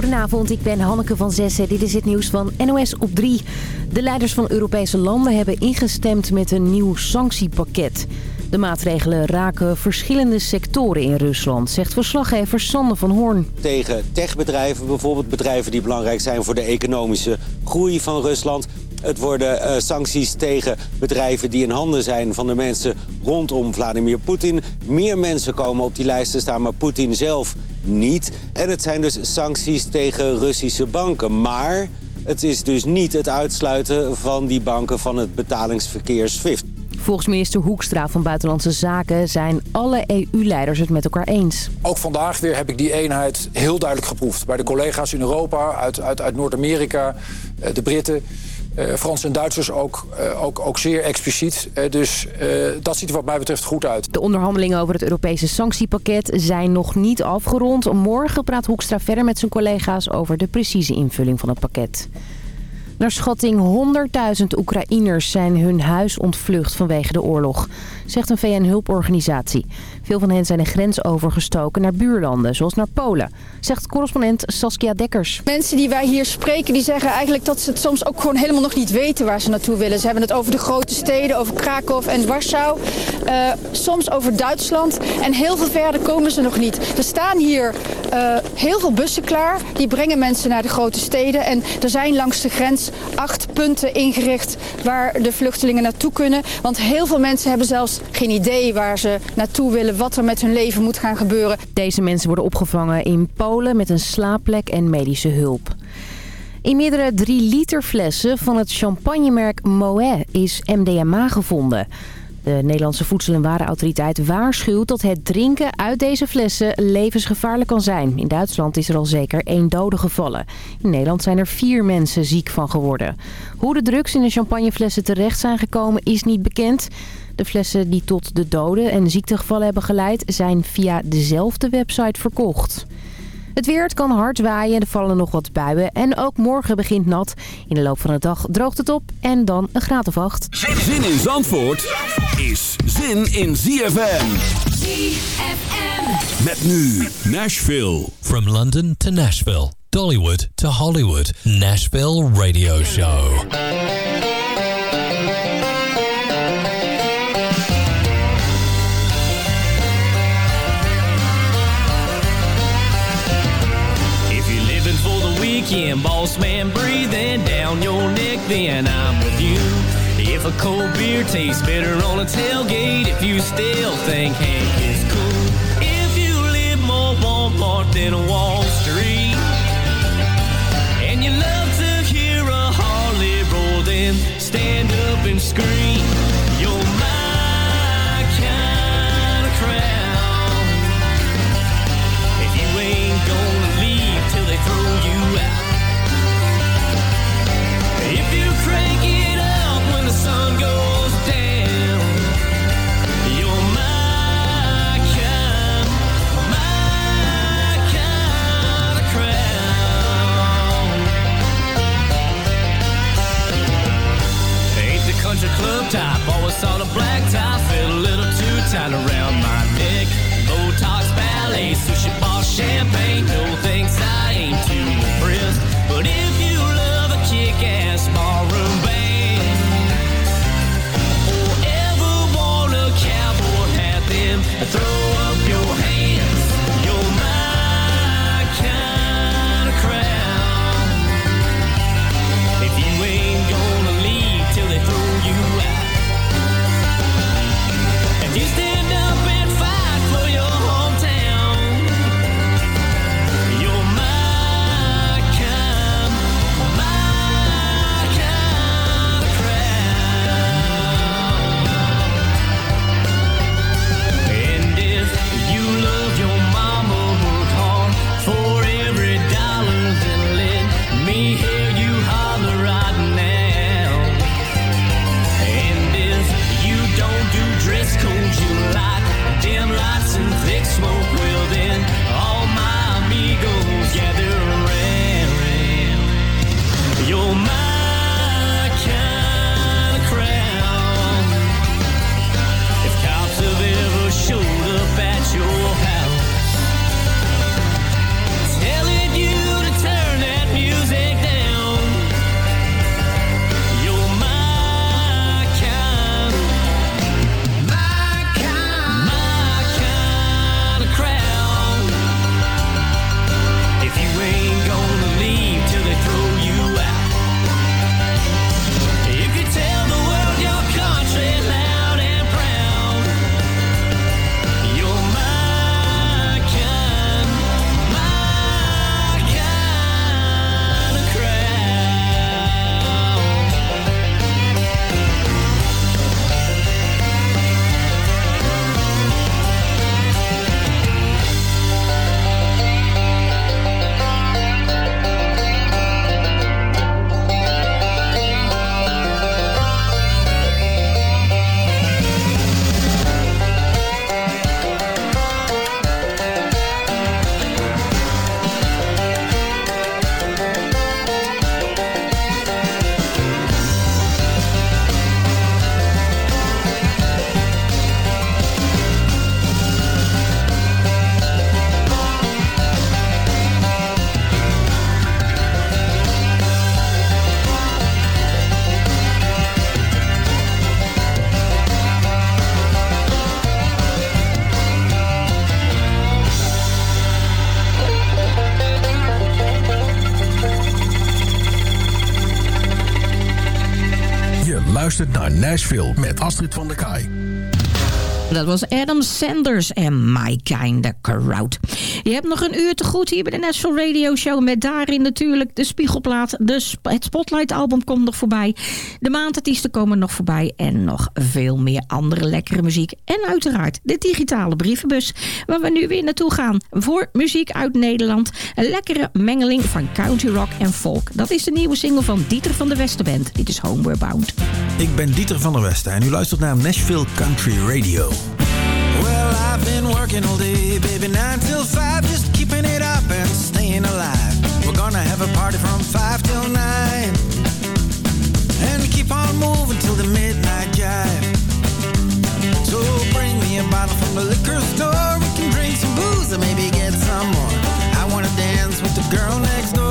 Goedenavond, ik ben Hanneke van Zessen. Dit is het nieuws van NOS op 3. De leiders van Europese landen hebben ingestemd met een nieuw sanctiepakket. De maatregelen raken verschillende sectoren in Rusland, zegt verslaggever Sander van Hoorn. Tegen techbedrijven, bijvoorbeeld bedrijven die belangrijk zijn voor de economische groei van Rusland. Het worden uh, sancties tegen bedrijven die in handen zijn van de mensen rondom Vladimir Poetin. Meer mensen komen op die lijst te staan, maar Poetin zelf niet. En het zijn dus sancties tegen Russische banken. Maar het is dus niet het uitsluiten van die banken van het betalingsverkeer SWIFT. Volgens minister Hoekstra van Buitenlandse Zaken zijn alle EU-leiders het met elkaar eens. Ook vandaag weer heb ik die eenheid heel duidelijk geproefd. Bij de collega's in Europa, uit, uit, uit Noord-Amerika, eh, de Britten... Uh, Frans en Duitsers ook, uh, ook, ook zeer expliciet. Uh, dus dat ziet er wat mij betreft goed uit. De onderhandelingen over het Europese sanctiepakket zijn nog niet afgerond. Morgen praat Hoekstra verder met zijn collega's over de precieze invulling van het pakket. Naar schatting 100.000 Oekraïners zijn hun huis ontvlucht vanwege de oorlog, zegt een VN-hulporganisatie. Veel van hen zijn de grens overgestoken naar buurlanden, zoals naar Polen, zegt correspondent Saskia Dekkers. Mensen die wij hier spreken, die zeggen eigenlijk dat ze het soms ook gewoon helemaal nog niet weten waar ze naartoe willen. Ze hebben het over de grote steden, over Krakov en Warschau, uh, soms over Duitsland en heel veel verder komen ze nog niet. Er staan hier uh, heel veel bussen klaar, die brengen mensen naar de grote steden en er zijn langs de grens acht punten ingericht waar de vluchtelingen naartoe kunnen. Want heel veel mensen hebben zelfs geen idee waar ze naartoe willen, wat er met hun leven moet gaan gebeuren. Deze mensen worden opgevangen in Polen met een slaapplek en medische hulp. In meerdere 3 liter flessen van het champagnemerk Moet is MDMA gevonden. De Nederlandse Voedsel- en Warenautoriteit waarschuwt dat het drinken uit deze flessen levensgevaarlijk kan zijn. In Duitsland is er al zeker één dode gevallen. In Nederland zijn er vier mensen ziek van geworden. Hoe de drugs in de champagneflessen terecht zijn gekomen is niet bekend. De flessen die tot de doden en ziektegevallen hebben geleid zijn via dezelfde website verkocht. Het weer, het kan hard waaien, er vallen nog wat buien en ook morgen begint nat. In de loop van de dag droogt het op en dan een graad of acht. Zin in Zandvoort is zin in ZFM. ZFM. Met nu Nashville. From London to Nashville, Dollywood to Hollywood, Nashville Radio Show. Weekend, boss man breathing down your neck, then I'm with you. If a cold beer tastes better on a tailgate, if you still think Hank is cool, if you live more Walmart than Wall Street, and you love to hear a Harley roll, then stand up and scream. ain't no Nashville met Astrid van der Kaai. Dat was Adam Sanders en My Kinda Crowd. Je hebt nog een uur te goed hier bij de National Radio Show. Met daarin natuurlijk de spiegelplaat. De het Spotlight album komt nog voorbij. De maandartiesten komen nog voorbij. En nog veel meer andere lekkere muziek. En uiteraard de digitale brievenbus. Waar we nu weer naartoe gaan. Voor muziek uit Nederland. Een lekkere mengeling van country rock en folk. Dat is de nieuwe single van Dieter van der Westenband. Dit is Homebound. Bound. Ik ben Dieter van der Westen en u luistert naar Nashville Country Radio. Well, I've been working all day, baby, night. Have a party from five till nine, and keep on moving till the midnight jive. So bring me a bottle from the liquor store. We can drink some booze and maybe get some more. I wanna dance with the girl next door,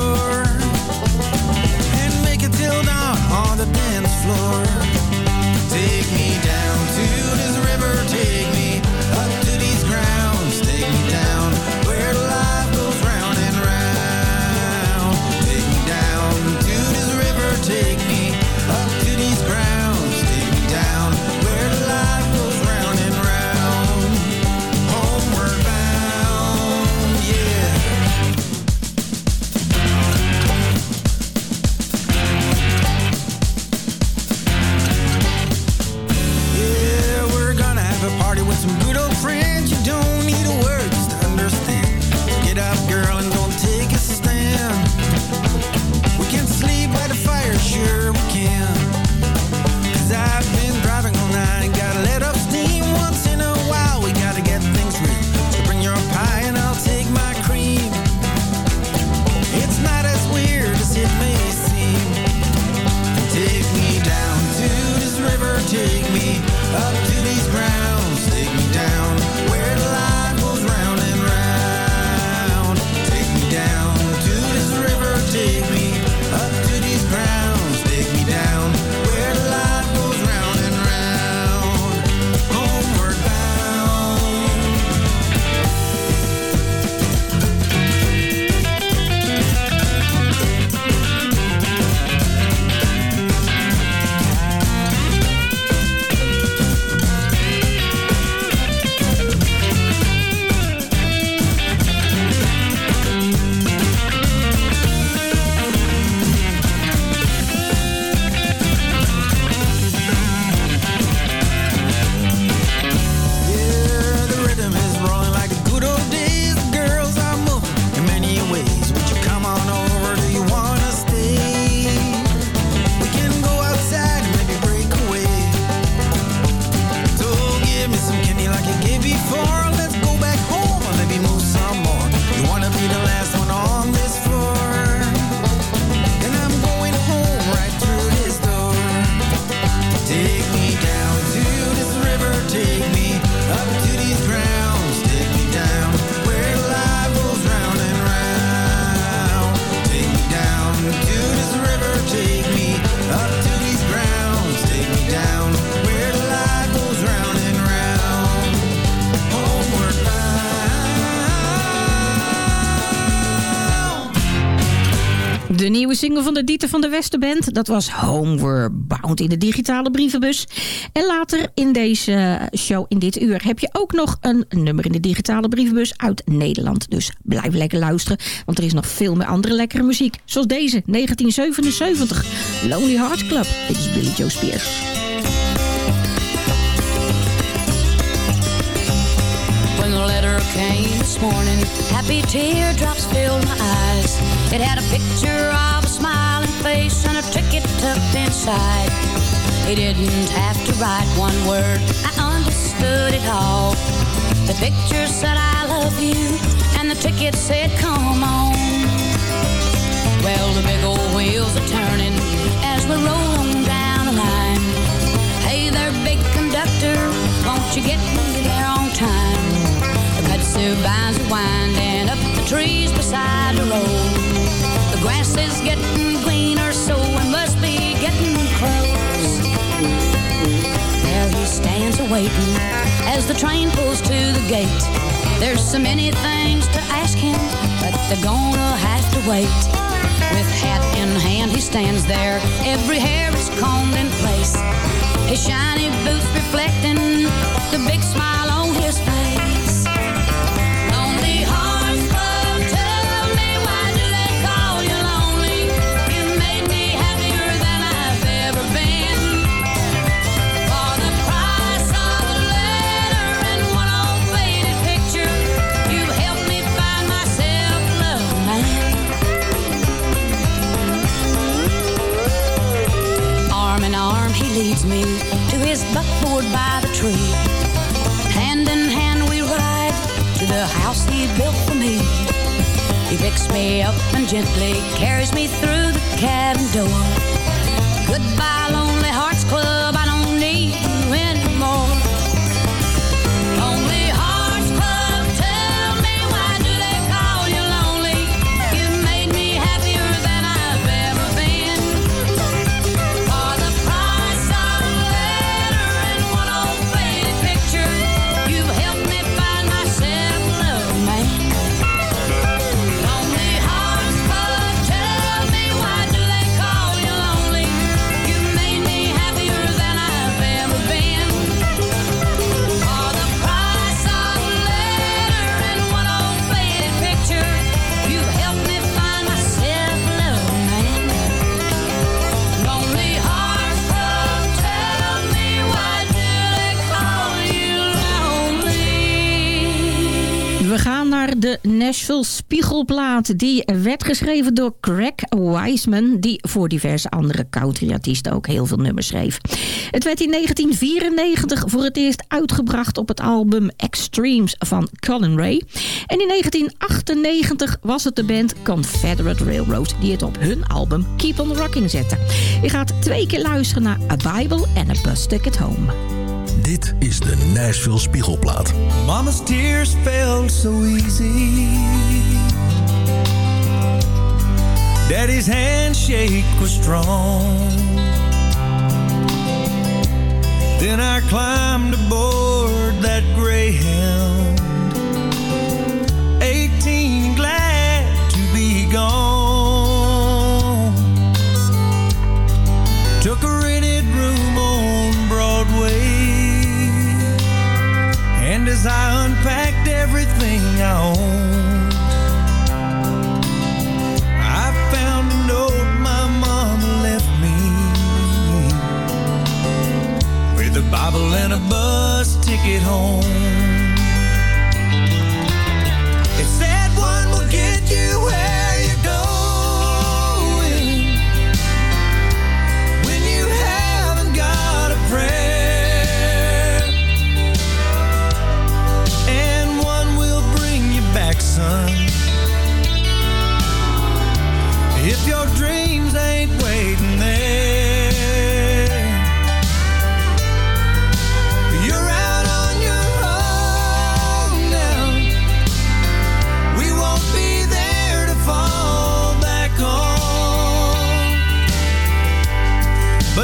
van de Dieter van der Westenband, dat was Homeward Bound in de digitale brievenbus. En later in deze show, in dit uur, heb je ook nog een nummer in de digitale brievenbus uit Nederland. Dus blijf lekker luisteren, want er is nog veel meer andere lekkere muziek. Zoals deze, 1977, Lonely Heart Club. Dit is Billy Joe Spears. Came this morning, happy teardrops filled my eyes. It had a picture of a smiling face and a ticket tucked inside. He didn't have to write one word, I understood it all. The picture said I love you, and the ticket said come on. Well, the big old wheels are turning as we roll on down the line. Hey there, big conductor, won't you get me there on time? The vines are winding up the trees beside the road. The grass is getting greener, so we must be getting close. There he stands awaiting as the train pulls to the gate. There's so many things to ask him, but they're gonna have to wait. With hat in hand, he stands there. Every hair is combed in place. His shiny boots reflecting the big smile on his face. Leads me to his buckboard by the tree. Hand in hand, we ride to the house he built for me. He picks me up and gently carries me through the cabin door. Goodbye, Lonely Hearts Club, We gaan naar de Nashville Spiegelplaat. Die werd geschreven door Craig Wiseman... die voor diverse andere countryartiesten ook heel veel nummers schreef. Het werd in 1994 voor het eerst uitgebracht... op het album Extremes van Colin Ray. En in 1998 was het de band Confederate Railroad... die het op hun album Keep on Rocking zette. Je gaat twee keer luisteren naar A Bible and a Bus Ticket Home. Dit is de Nashville Spiegelplaat. Mama's tears fell so easy. Daddy's handshake was strong. Then I climbed aboard as I unpacked everything I owned, I found a note my mama left me with a Bible and a bus ticket home.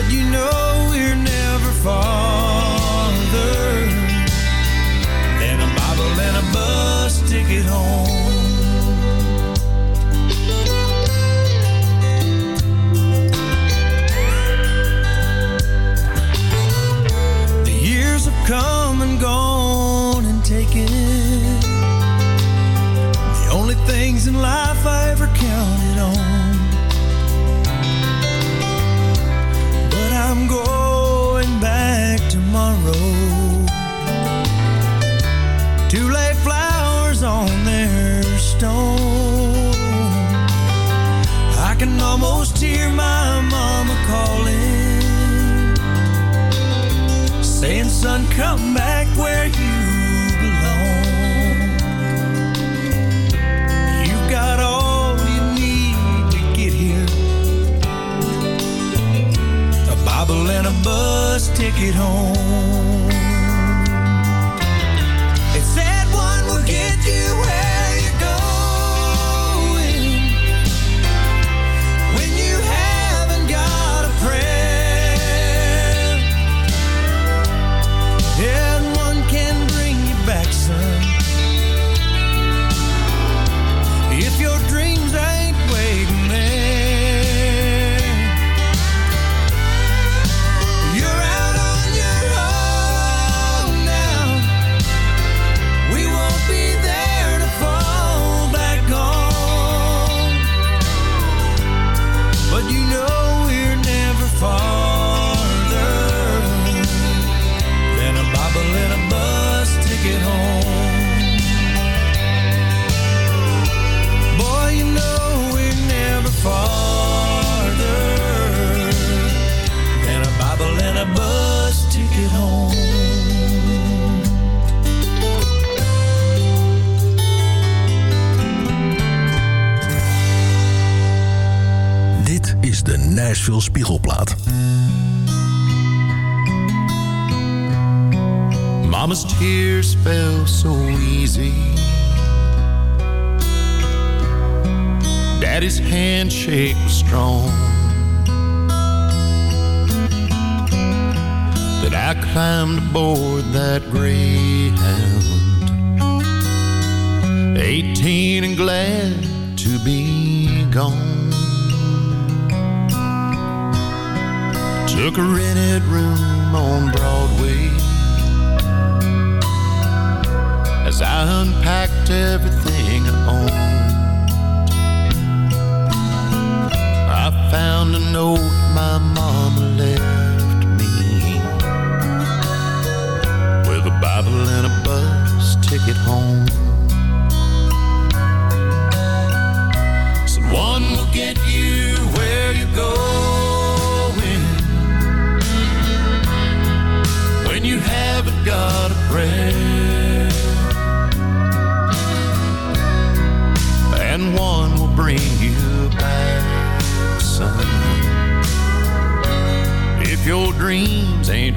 You know Son, come back where you belong. You've got all you need to get here a Bible and a bus ticket home. Nashville Spiegelplaat. Mama's tears fell so easy. Daddy's handshake was strong. That I climbed aboard that Greyhound. Eighteen and glad to be gone. Took a rented room on Broadway. As I unpacked everything I owned I found a note my mama left me. With a Bible and a bus ticket home. Said one will get you where you go. got a prayer. And one will bring you back, son. If your dreams ain't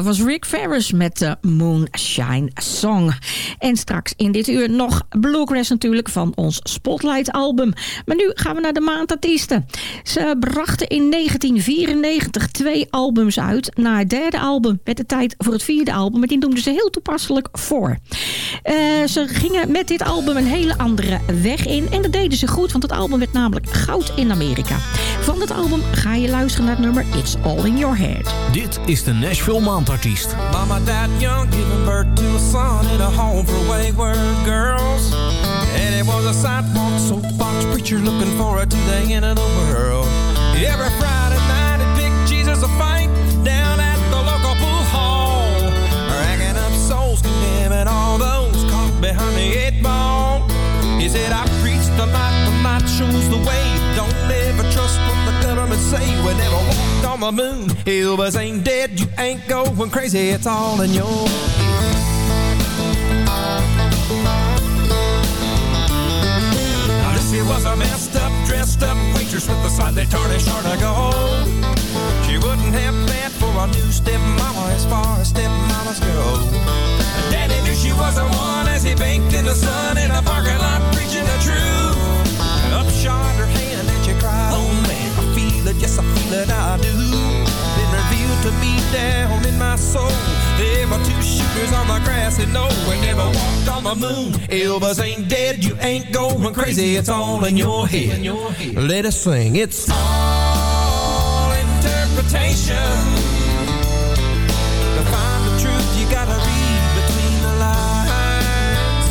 Dat was Rick Ferris met de Moonshine Song. En straks in dit uur nog Bluegrass natuurlijk van ons Spotlight album. Maar nu gaan we naar de maandartiesten. Ze brachten in 1994 twee albums uit. Na het derde album werd het tijd voor het vierde album. Maar die noemden ze heel toepasselijk voor. Eh, ze gingen met dit album een hele andere weg in. En dat deden ze goed, want het album werd namelijk goud in Amerika. Van het album ga je luisteren naar het nummer It's All In Your Head. Dit is de Nashville Maandartiest. Mama died young, giving birth to a son in a home for wayward girls. And it was a sidewalk soapbox preacher looking forward to the end of the world. Every Friday night at Big Jesus a fight down at the local pool hall. Racking up souls, condemning all those caught behind the eight ball. He said, I preach the light, the light shows the way. Don't ever trust what the government say. We never walked on the moon. Elvis ain't dead, you ain't going crazy. It's all in your head. Was a messed up, dressed up waitress with a slightly tarnished heart of gold. She wouldn't have for a new stepmama as far as stepmamas go. Daddy knew she was the one as he in the sun in a parking lot preaching the truth. Up shot her hand and she cried, Oh man, I feel it, yes I feel it, I do. Then revealed to me down in my soul, there were two on the grass and no, we never walked on the moon. Elvis ain't dead, you ain't going crazy, it's all in your head. Let us sing, it's all interpretation. To find the truth, you gotta read between the lines.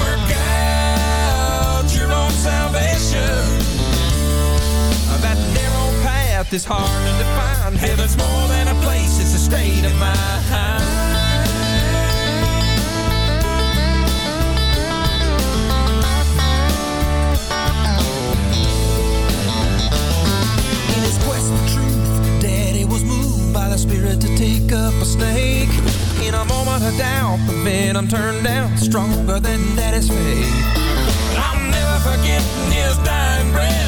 Work out your own salvation. That narrow path is hard to define. Heaven's more than state of mind. In his quest for truth, Daddy was moved by the Spirit to take up a snake. In a moment of doubt, the venom turned down, stronger than Daddy's faith. I'll never forget his dying breath,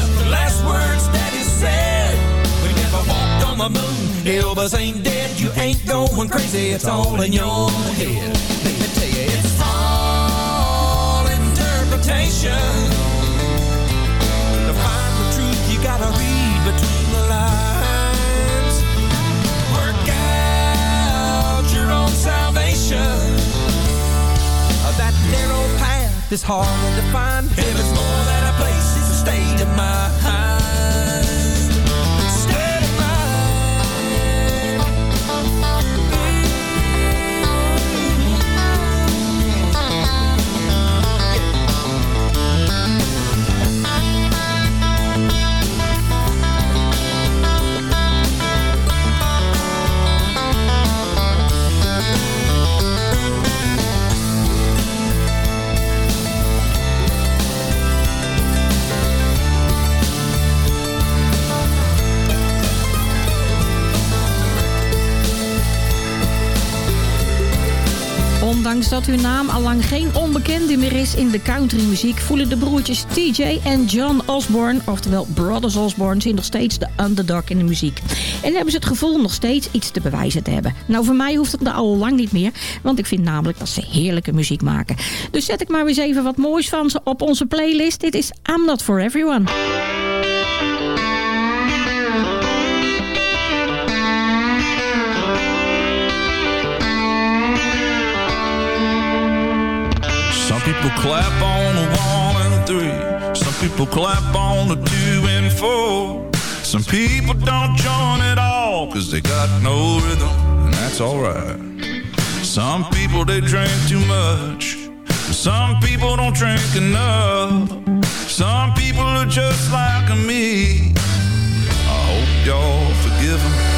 on the moon. Elvis ain't dead, you ain't going crazy, it's all in your head. Let me tell you, it's all interpretation. To find the truth, you gotta read between the lines. Work out your own salvation. That narrow path is hard to find. Heaven's more than a place, it's a state of mind. Ondanks dat hun naam allang geen onbekende meer is in de countrymuziek... voelen de broertjes TJ en John Osborne, oftewel Brothers Osborne... zien nog steeds de underdog in de muziek. En hebben ze het gevoel nog steeds iets te bewijzen te hebben. Nou, voor mij hoeft het al lang niet meer... want ik vind namelijk dat ze heerlijke muziek maken. Dus zet ik maar eens even wat moois van ze op onze playlist. Dit is I'm Not For Everyone. Clap on the one and three. Some people clap on the two and four. Some people don't join at all because they got no rhythm, and that's alright. Some people they drink too much. Some people don't drink enough. Some people are just like me. I hope y'all forgive 'em.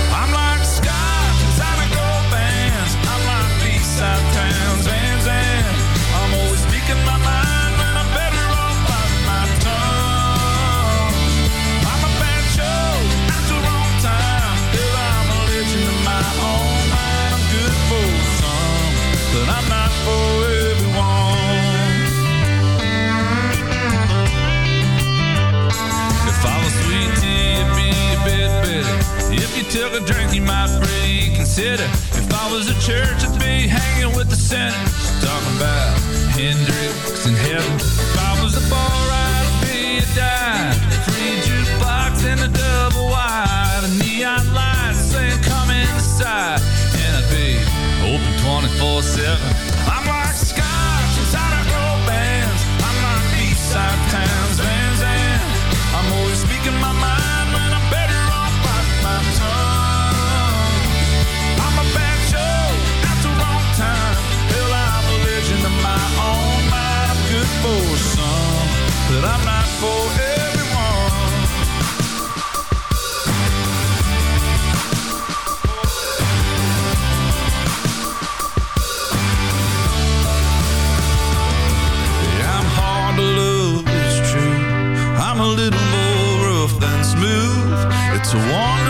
took a drink, you might reconsider. If I was a church, I'd be hanging with the sinners. Talking about Hendrix and heaven. If I was a bar, I'd be a dive, three jukebox and a double wide. A neon light saying come inside. And I'd be open 24-7. One.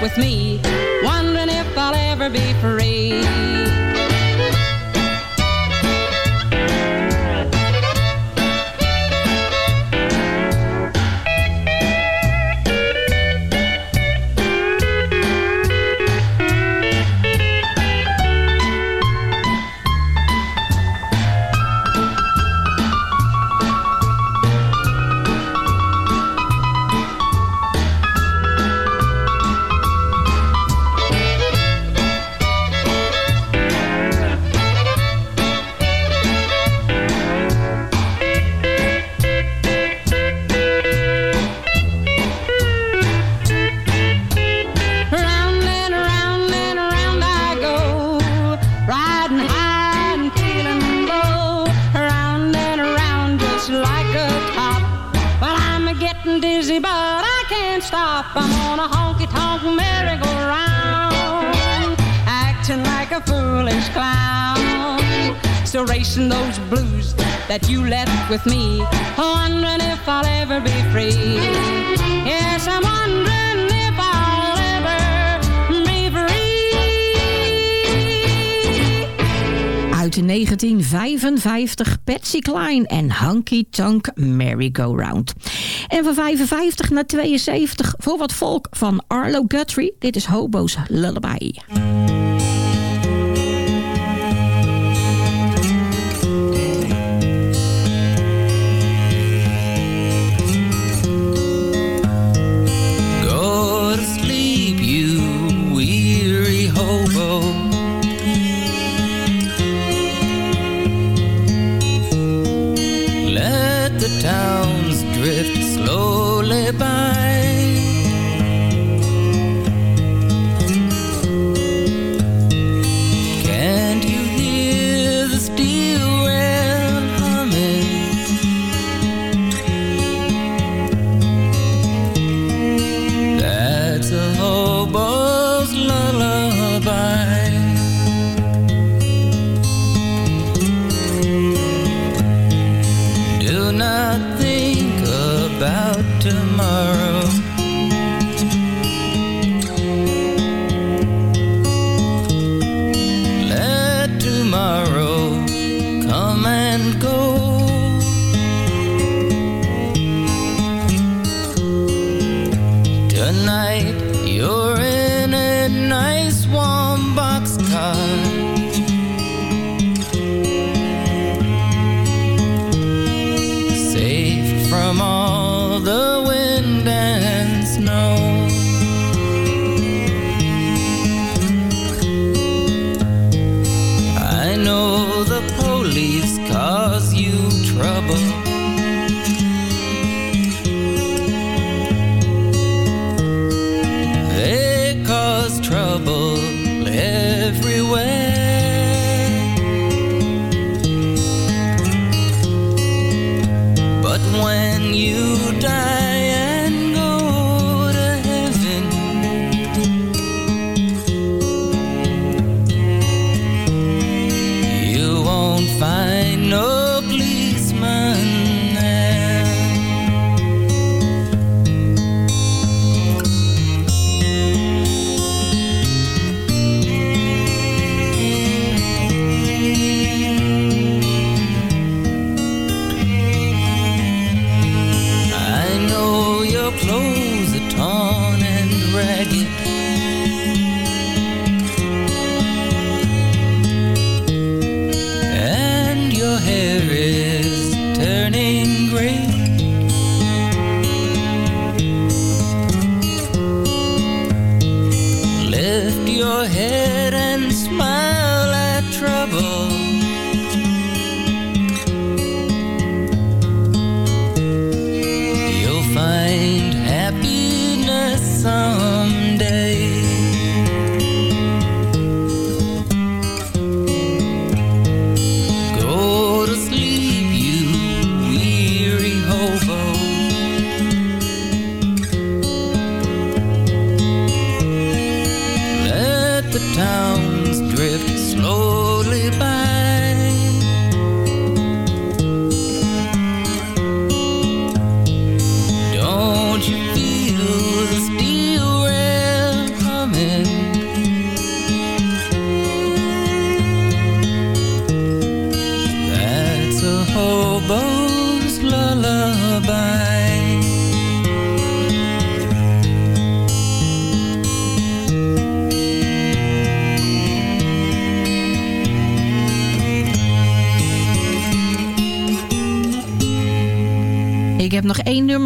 with me, wondering if I'll ever be free. that you left with me. Wondering if I'll ever be free. Yes, I'll ever be free. Uit 1955 Patsy Cline en Hunky Tonk Merry Go Round. En van 55 naar 72 voor wat volk van Arlo Guthrie. Dit is Hobo's Lullaby. towns drift slowly by.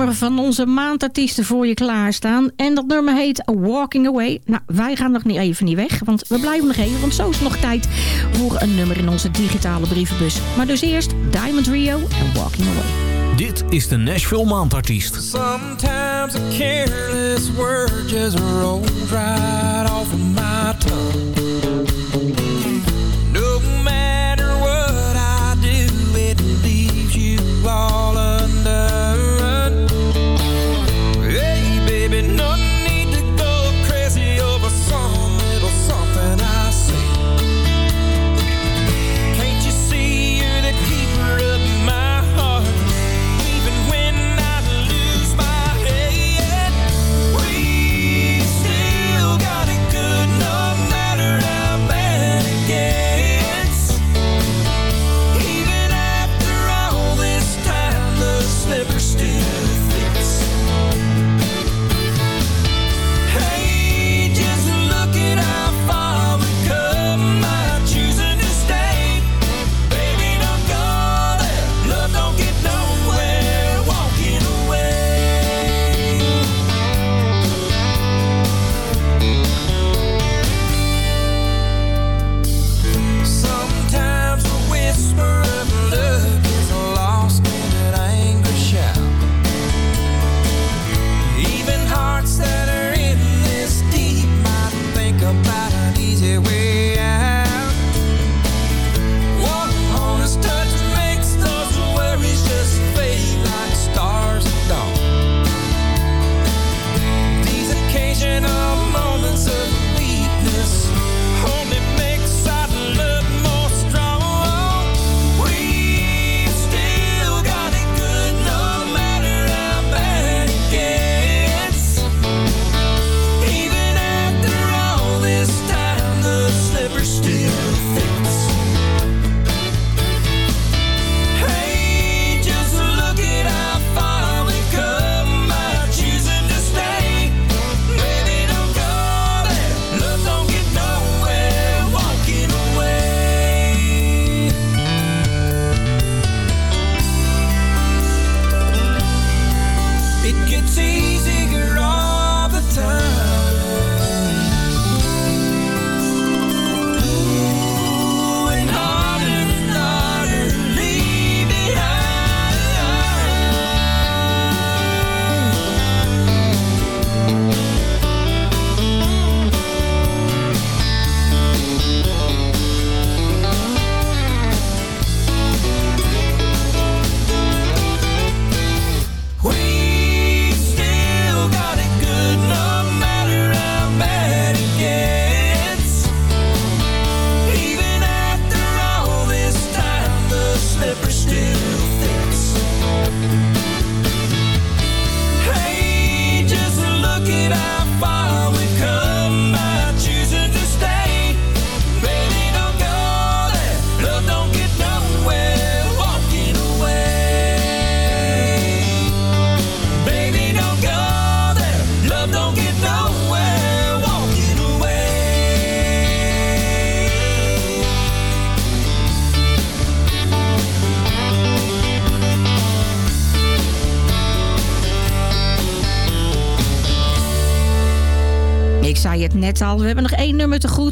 van onze maandartiesten voor je klaarstaan. En dat nummer heet Walking Away. Nou, wij gaan nog niet even niet weg, want we blijven nog even. Want zo is nog tijd voor een nummer in onze digitale brievenbus. Maar dus eerst Diamond Rio en Walking Away. Dit is de Nashville Maandartiest. Sometimes of.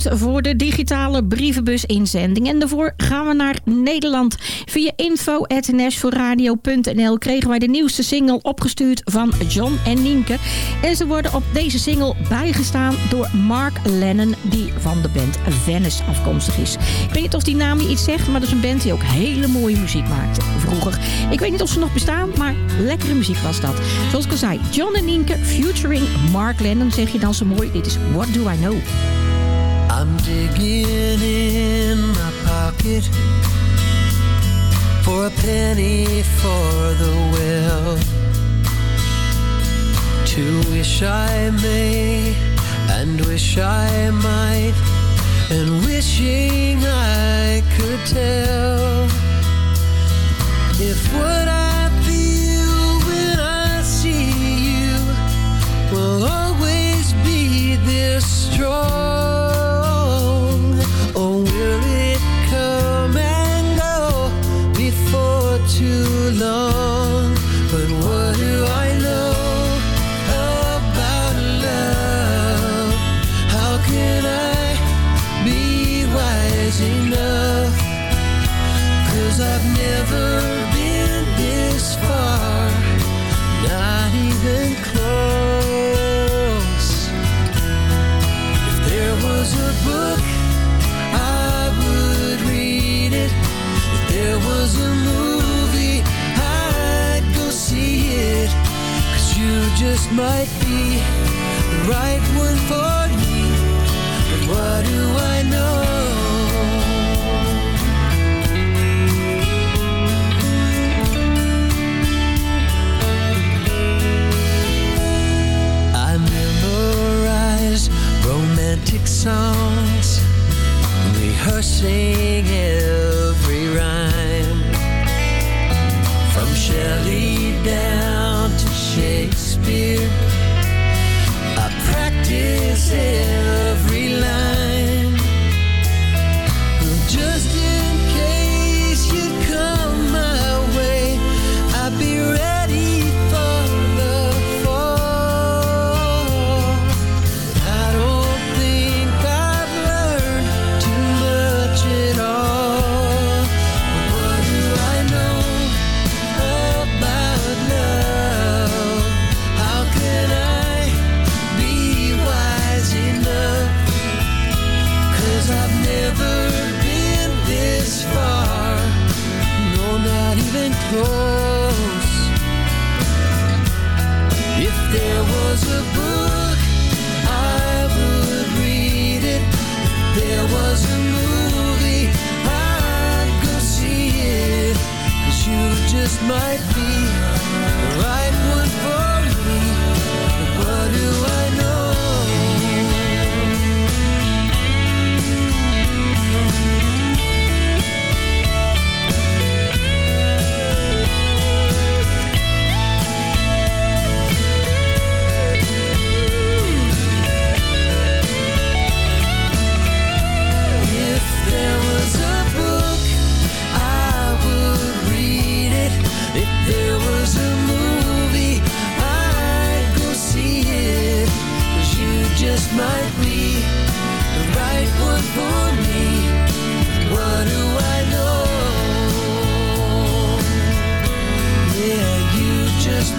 Voor de digitale brievenbus-inzending. En daarvoor gaan we naar Nederland. Via info.nashforradio.nl kregen wij de nieuwste single opgestuurd van John en Nienke. En ze worden op deze single bijgestaan door Mark Lennon, die van de band Venice afkomstig is. Ik weet niet of die naam je iets zegt, maar dat is een band die ook hele mooie muziek maakte vroeger. Ik weet niet of ze nog bestaan, maar lekkere muziek was dat. Zoals ik al zei, John en Nienke featuring Mark Lennon, zeg je dan zo mooi. Dit is What Do I Know. I'm digging in my pocket for a penny for the well. To wish I may and wish I might, and wishing I could tell if what I feel when I see you will always be this strong? Might be the right one for me. But what do I know? I memorize romantic songs, rehearsing every rhyme. From Shelley down Shakespeare, I practice every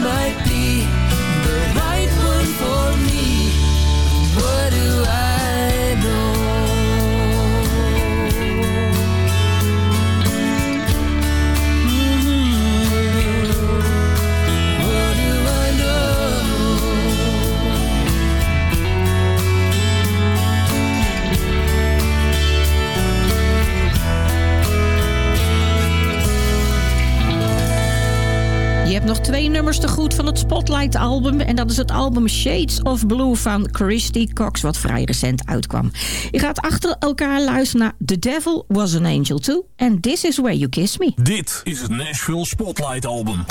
might be Spotlight album. En dat is het album Shades of Blue van Christy Cox, wat vrij recent uitkwam. Je gaat achter elkaar luisteren naar The Devil Was an Angel Too en This Is Where You Kiss Me. Dit is het Nashville Spotlight album.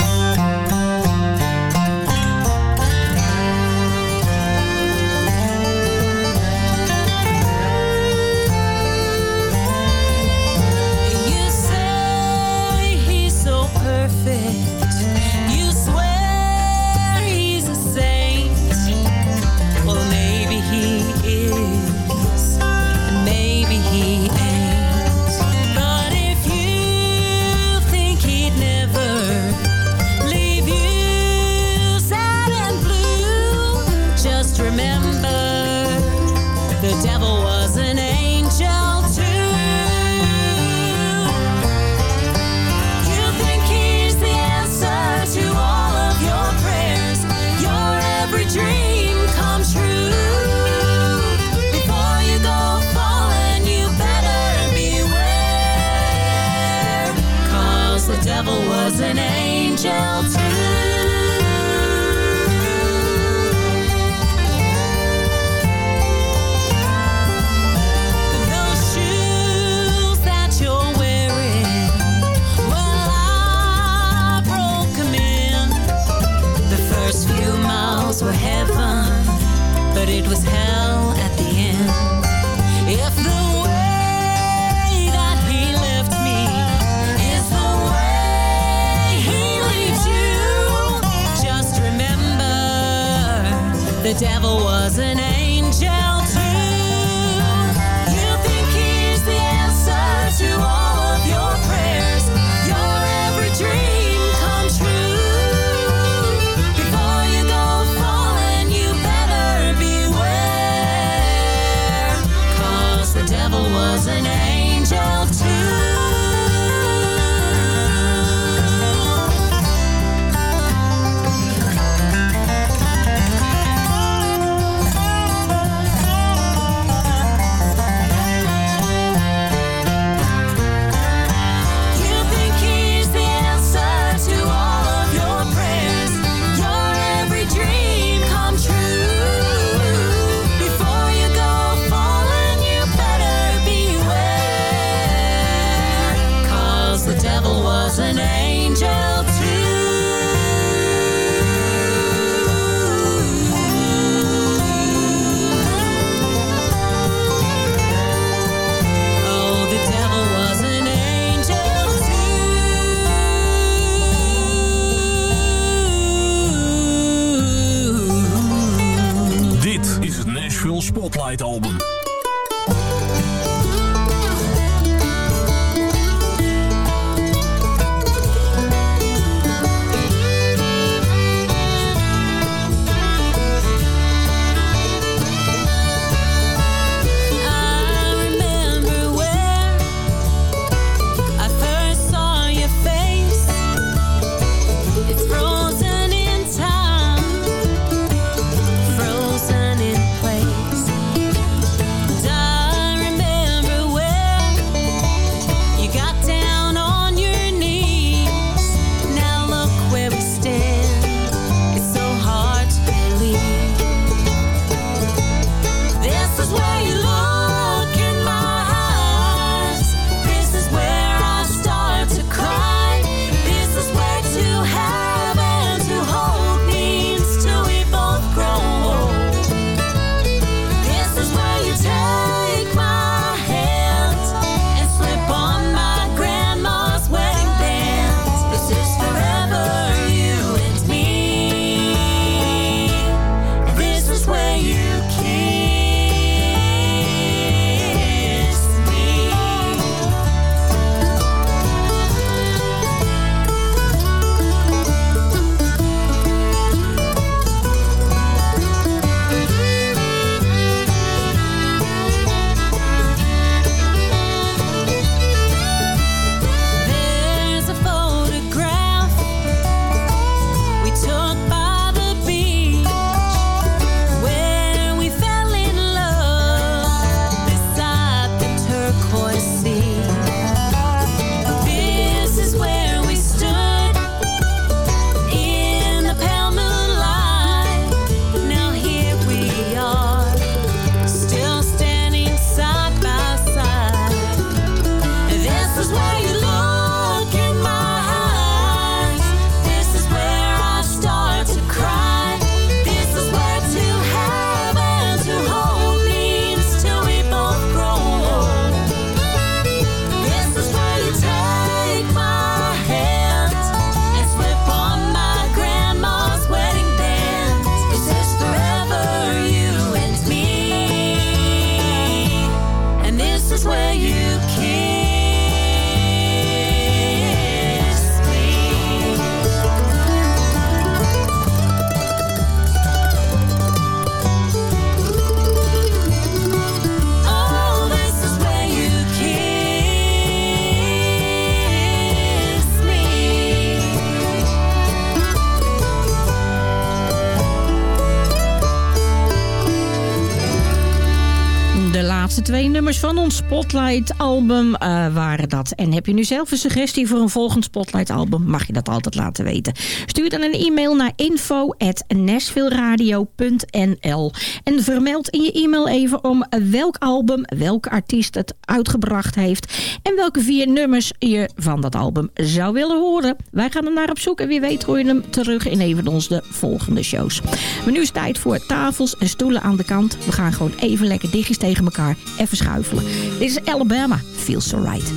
Ons Spotlight-album uh, waren dat. En heb je nu zelf een suggestie voor een volgend Spotlight-album... mag je dat altijd laten weten. Stuur dan een e-mail naar info.nashvilleradio.nl En vermeld in je e-mail even om welk album, welke artiest het uitgebracht heeft... en welke vier nummers je van dat album zou willen horen. Wij gaan er naar op zoek en wie weet hoor je hem terug in een van onze volgende shows. Maar nu is het tijd voor tafels en stoelen aan de kant. We gaan gewoon even lekker dichtjes tegen elkaar even schuifelen. Dit is Alabama, Feels So Right.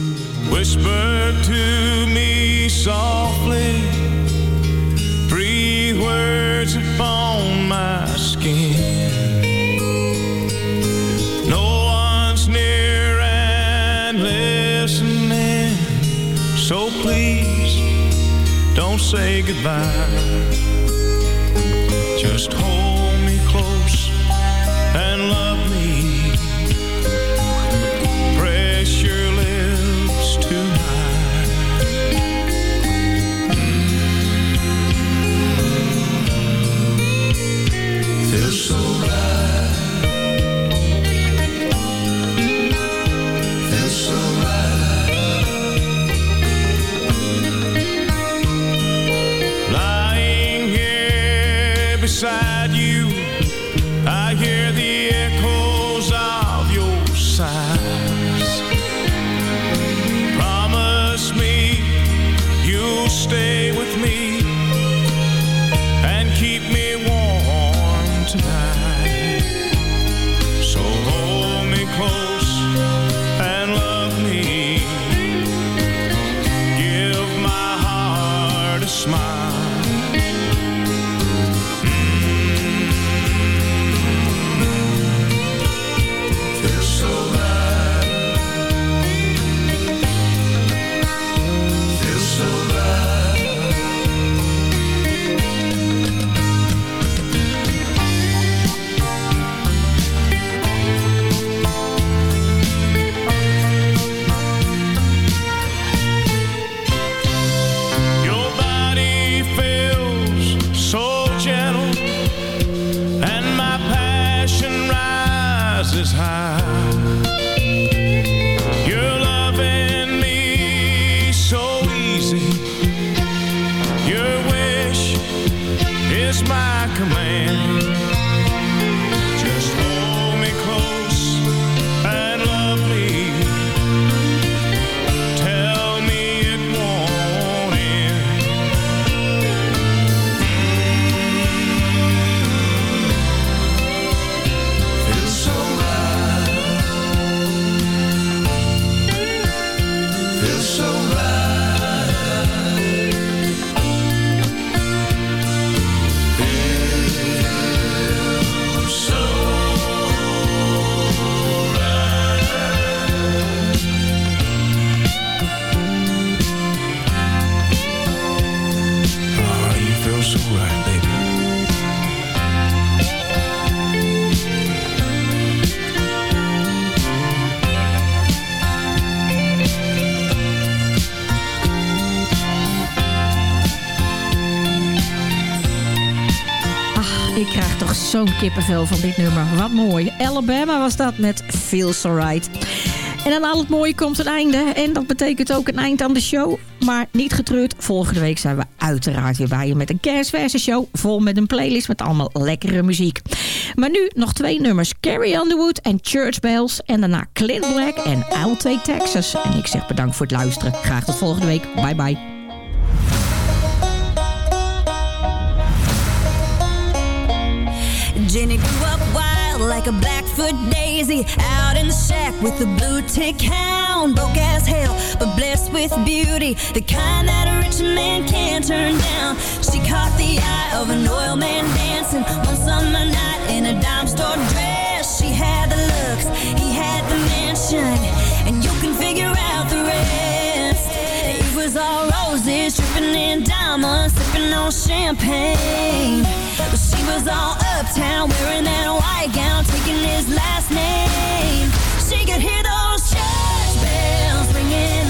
Whisper to me softly Breathe words upon my skin No one's near and listening So please don't say goodbye Just hold me close and love me. Kippenvel van dit nummer. Wat mooi. Alabama was dat met Feels Alright. En aan al het mooie komt een einde. En dat betekent ook een eind aan de show. Maar niet getreurd, volgende week zijn we uiteraard weer bij je... met een kerstverse show vol met een playlist met allemaal lekkere muziek. Maar nu nog twee nummers. Carrie Underwood en Church Bells. En daarna Clint Black en I'll Texas. En ik zeg bedankt voor het luisteren. Graag tot volgende week. Bye bye. Jenny grew up wild like a Blackfoot daisy Out in the shack with a blue tick hound Broke as hell, but blessed with beauty The kind that a rich man can't turn down. She caught the eye of an oil man dancing One summer night in a dime store dress. She had the looks, he had the mansion And you can figure out the rest. It was all roses, dripping in diamonds Sipping on champagne but she was all uptown wearing that white gown, taking his last name. She could hear those church bells ringing.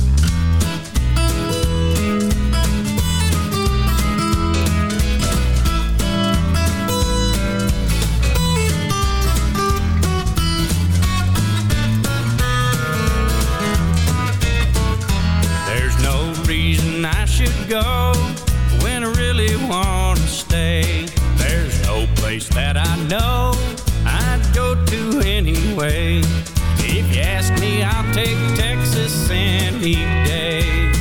take Texas any day.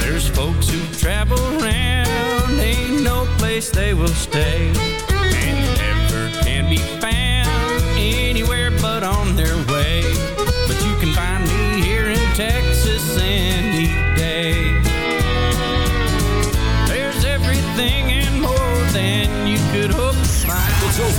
There's folks who travel around, ain't no place they will stay.